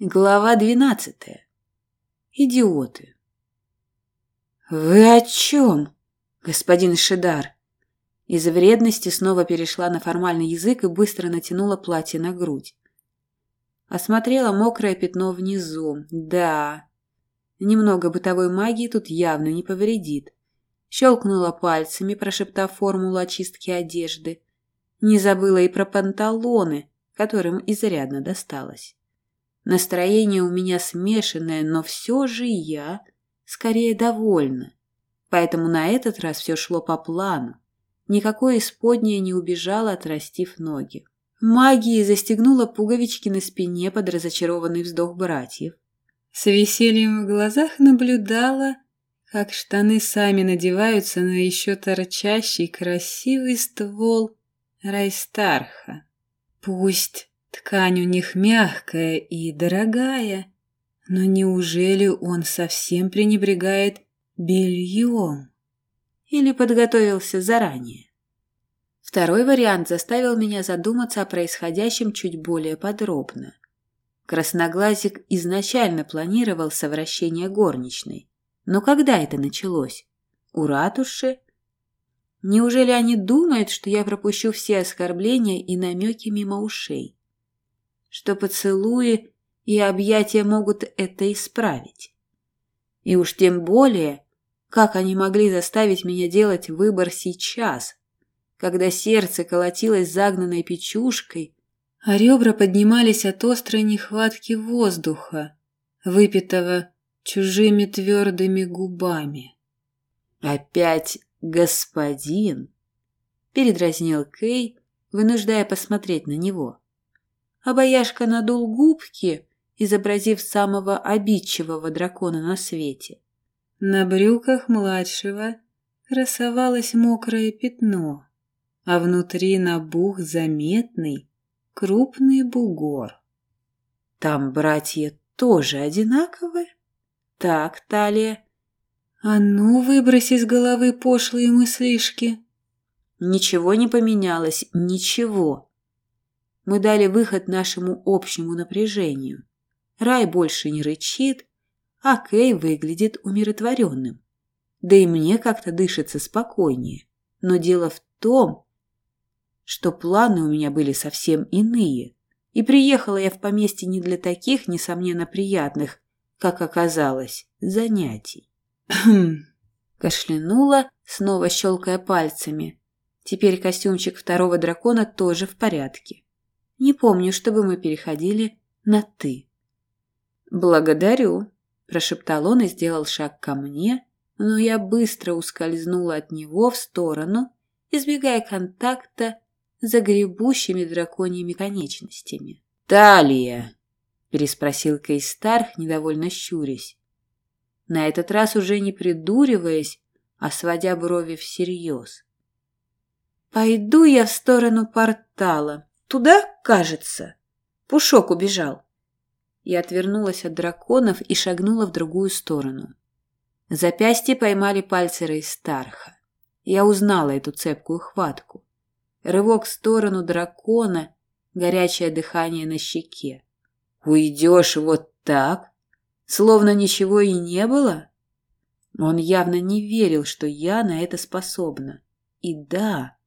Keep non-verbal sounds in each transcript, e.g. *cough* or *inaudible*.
Глава двенадцатая. Идиоты. «Вы о чем, господин Шидар?» Из вредности снова перешла на формальный язык и быстро натянула платье на грудь. Осмотрела мокрое пятно внизу. Да, немного бытовой магии тут явно не повредит. Щелкнула пальцами, прошептав формулу очистки одежды. Не забыла и про панталоны, которым изрядно досталось. Настроение у меня смешанное, но все же я скорее довольна. Поэтому на этот раз все шло по плану. Никакое исподнее не убежало, отрастив ноги. Магией застегнула пуговички на спине под разочарованный вздох братьев. С весельем в глазах наблюдала, как штаны сами надеваются на еще торчащий красивый ствол Райстарха. Пусть Ткань у них мягкая и дорогая, но неужели он совсем пренебрегает бельем? Или подготовился заранее? Второй вариант заставил меня задуматься о происходящем чуть более подробно. Красноглазик изначально планировал совращение горничной. Но когда это началось? У ратуши? Неужели они думают, что я пропущу все оскорбления и намеки мимо ушей? Что поцелуи и объятия могут это исправить. И уж тем более, как они могли заставить меня делать выбор сейчас, когда сердце колотилось загнанной печушкой, а ребра поднимались от острой нехватки воздуха, выпитого чужими твердыми губами. «Опять господин?» — передразнил Кей, вынуждая посмотреть на него а бояшка надул губки, изобразив самого обидчивого дракона на свете. На брюках младшего красовалось мокрое пятно, а внутри набух заметный крупный бугор. Там братья тоже одинаковые? Так, Талия. А ну, выбрось из головы пошлые мыслишки. Ничего не поменялось, ничего. Мы дали выход нашему общему напряжению. Рай больше не рычит, а Кей выглядит умиротворенным. Да и мне как-то дышится спокойнее. Но дело в том, что планы у меня были совсем иные. И приехала я в поместье не для таких, несомненно, приятных, как оказалось, занятий. *clears throat* Кашлянула, снова щелкая пальцами. Теперь костюмчик второго дракона тоже в порядке. Не помню, чтобы мы переходили на «ты». «Благодарю», – прошептал он и сделал шаг ко мне, но я быстро ускользнула от него в сторону, избегая контакта с загребущими драконьими конечностями. «Талия!» – переспросил Кейстарх, недовольно щурясь. На этот раз уже не придуриваясь, а сводя брови всерьез. «Пойду я в сторону портала», Туда, кажется, Пушок убежал. Я отвернулась от драконов и шагнула в другую сторону. Запястье поймали пальцы Рейстарха. Я узнала эту цепкую хватку. Рывок в сторону дракона, горячее дыхание на щеке. «Уйдешь вот так? Словно ничего и не было?» Он явно не верил, что я на это способна. И да,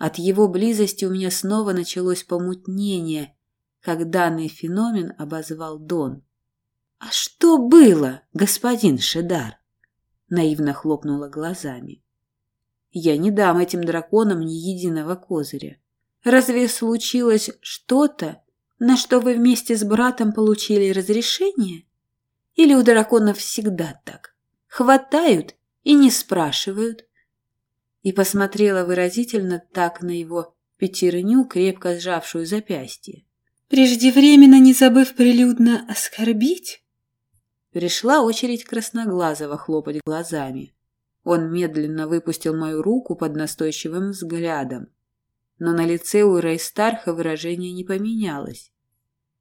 от его близости у меня снова началось помутнение, как данный феномен обозвал Дон. «А что было, господин Шедар?» Наивно хлопнула глазами. «Я не дам этим драконам ни единого козыря. Разве случилось что-то, на что вы вместе с братом получили разрешение? Или у драконов всегда так? Хватают и не спрашивают?» И посмотрела выразительно так на его пятерню, крепко сжавшую запястье. «Преждевременно не забыв прилюдно оскорбить?» Пришла очередь Красноглазого хлопать глазами. Он медленно выпустил мою руку под настойчивым взглядом. Но на лице у Рейстарха выражение не поменялось.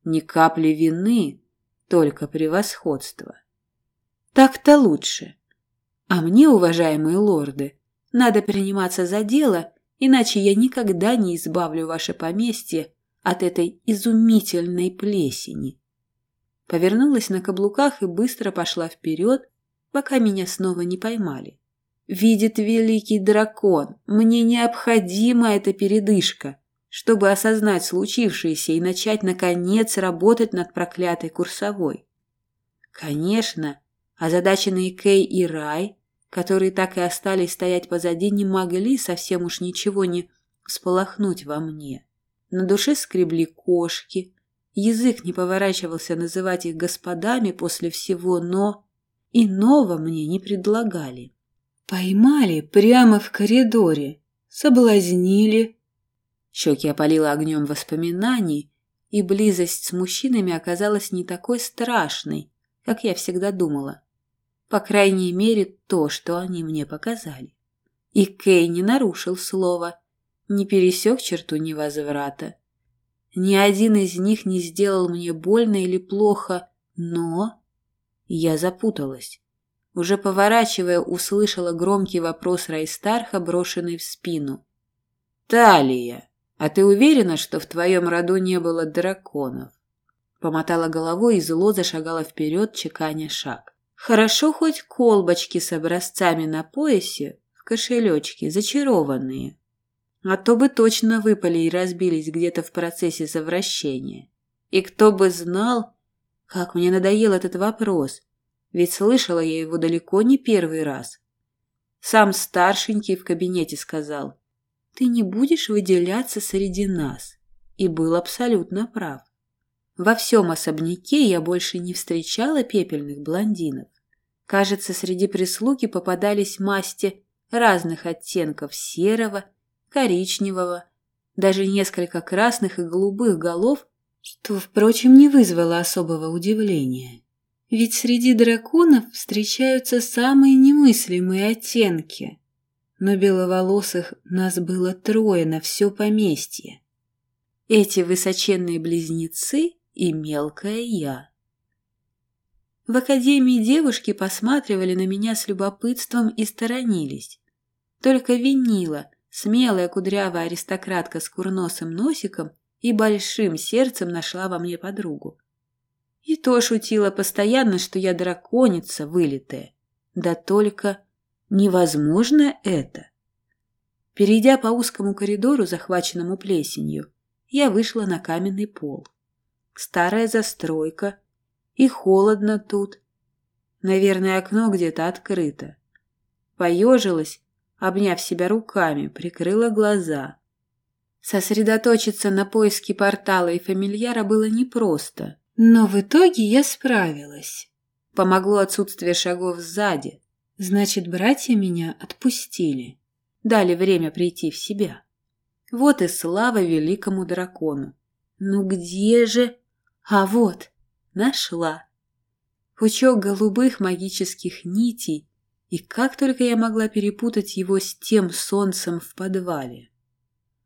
Ни капли вины, только превосходство. Так-то лучше. А мне, уважаемые лорды, надо приниматься за дело, иначе я никогда не избавлю ваше поместье от этой изумительной плесени. повернулась на каблуках и быстро пошла вперед, пока меня снова не поймали. Видит великий дракон, мне необходима эта передышка, чтобы осознать случившееся и начать, наконец, работать над проклятой курсовой. Конечно, озадаченные Кей и Рай, которые так и остались стоять позади, не могли совсем уж ничего не всполохнуть во мне. На душе скребли кошки, язык не поворачивался называть их господами после всего, но иного мне не предлагали. Поймали прямо в коридоре, соблазнили. Щеки опалило огнем воспоминаний, и близость с мужчинами оказалась не такой страшной, как я всегда думала. По крайней мере, то, что они мне показали. И Кей не нарушил слова, не пересек черту невозврата. Ни один из них не сделал мне больно или плохо, но... Я запуталась. Уже поворачивая, услышала громкий вопрос Райстарха, брошенный в спину. «Талия, а ты уверена, что в твоем роду не было драконов?» Помотала головой и зло зашагала вперед, чеканя шаг. Хорошо хоть колбочки с образцами на поясе в кошелечке, зачарованные. А то бы точно выпали и разбились где-то в процессе совращения. И кто бы знал, как мне надоел этот вопрос, ведь слышала я его далеко не первый раз. Сам старшенький в кабинете сказал, «Ты не будешь выделяться среди нас», и был абсолютно прав. Во всем особняке я больше не встречала пепельных блондинов. Кажется, среди прислуги попадались масти разных оттенков серого, коричневого, даже несколько красных и голубых голов, что, впрочем, не вызвало особого удивления. Ведь среди драконов встречаются самые немыслимые оттенки. Но беловолосых нас было трое на все поместье. Эти высоченные близнецы и мелкая я. В академии девушки посматривали на меня с любопытством и сторонились. Только винила, смелая кудрявая аристократка с курносым носиком и большим сердцем нашла во мне подругу. И то шутила постоянно, что я драконица вылитая. Да только невозможно это. Перейдя по узкому коридору, захваченному плесенью, я вышла на каменный пол. Старая застройка, и холодно тут. Наверное, окно где-то открыто. Поежилась, обняв себя руками, прикрыла глаза. Сосредоточиться на поиске портала и фамильяра было непросто. Но в итоге я справилась. Помогло отсутствие шагов сзади. Значит, братья меня отпустили. Дали время прийти в себя. Вот и слава великому дракону. Ну где же... А вот, нашла. Пучок голубых магических нитей, и как только я могла перепутать его с тем солнцем в подвале.